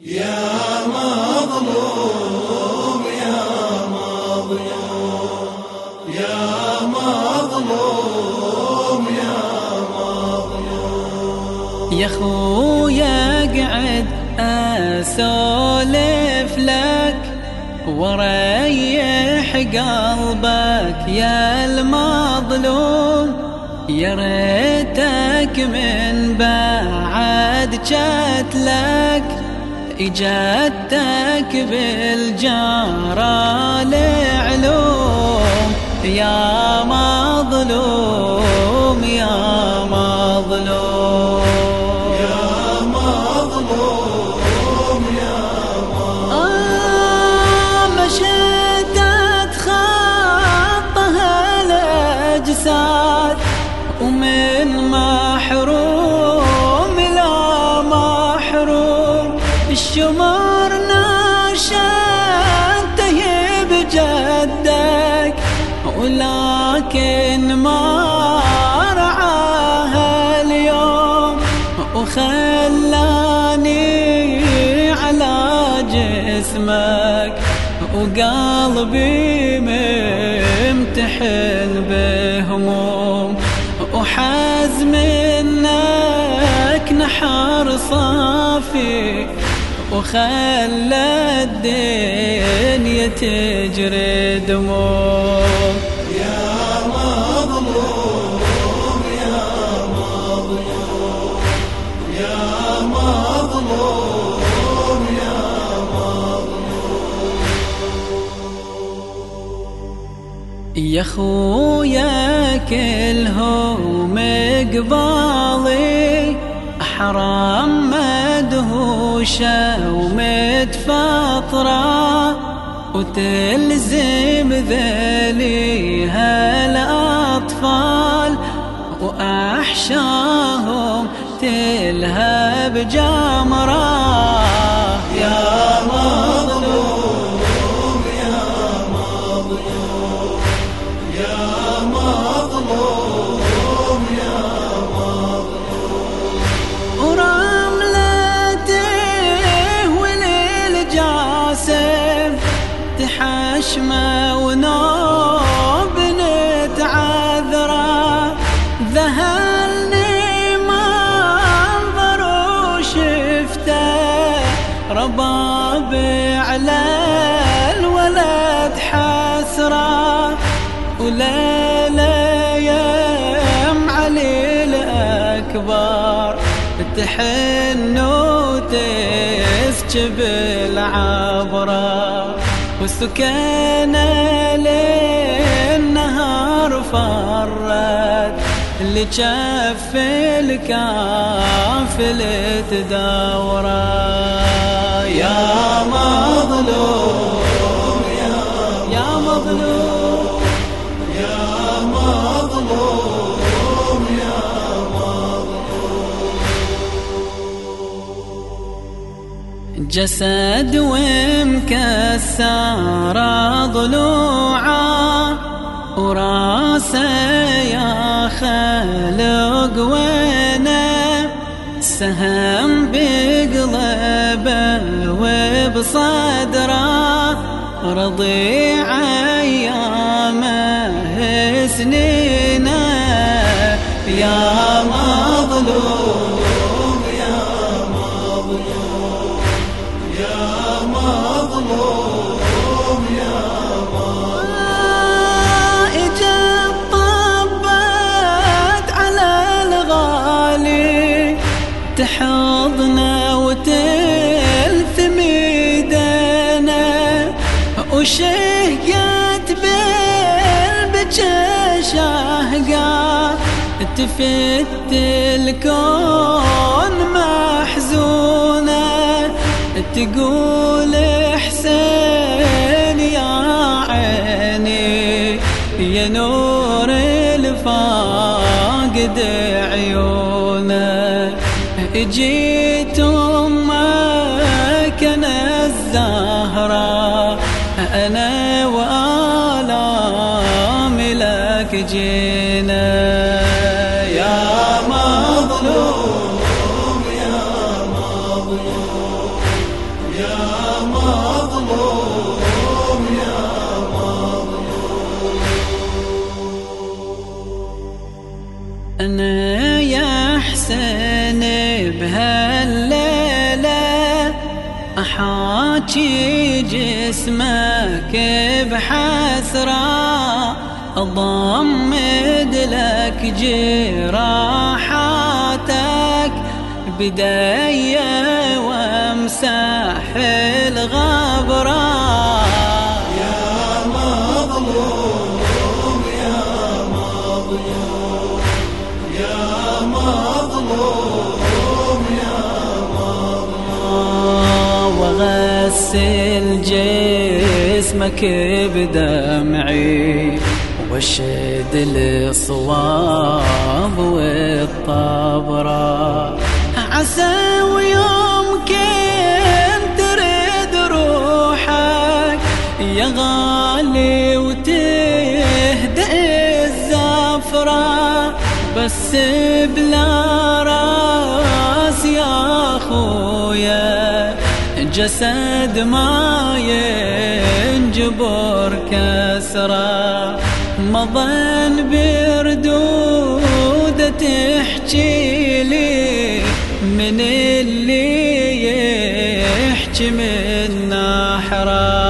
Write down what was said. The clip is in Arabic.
يا مظلوم يا مظلوم يا مظلوم يا مظلوم. يا خويا قعد آسولف لك وريح قلبك يا المظلوم. يا ريتك من بعد جات لك إجادتك بالجارة العلوم يا مظلوم يا مظلوم. ولكن ما رعاها اليوم وخلاني على جسمك وقلبي ممتحن بهموم وحزم إنك نحر صافي وخلى الدنيا تجري دموع. يا خويا كلهم قبالي حرام مدهوشة ومتفطرة. وتلزم ذليها الأطفال وأحشاهم تلهب جمرة. يا مظلوم يا مظلوم يا ونوب نتعذره ذهلني منظر وشفته رباب على الولد حسره وليلة يم علي الأكبر. تحن وتسكب العبرة والسكينة للنهار فرت لجف الكافل تدوره يا مظلوم جسد ومكسر ضلوعه وراسه يا خلق وينه. سهم بقلبه وبصدره رضيع ايامه سنينه. يا وشهقت بالبجا شهقة تفت الكون محزونة تقول حسين يا عيني يا نور الفاقد عيونة جيت أنا وآلام لك جينا. يا مظلوم يا مظلوم يا مظلوم يا أنا يا حسين بهالليلة أحاكي جسمك بحسرة أضمد لك جراحاتك بدي وامسح الغبرة. واغسل جسمك بدمعي واشد الصواب والطبرة عسى ويوم كنت ترد روحك يا غالي وتهدئ الزفرة بس بلا جسد ما ينجبر كسرة. مظن بردودة تحكي لي من اللي يحكي من نحرة.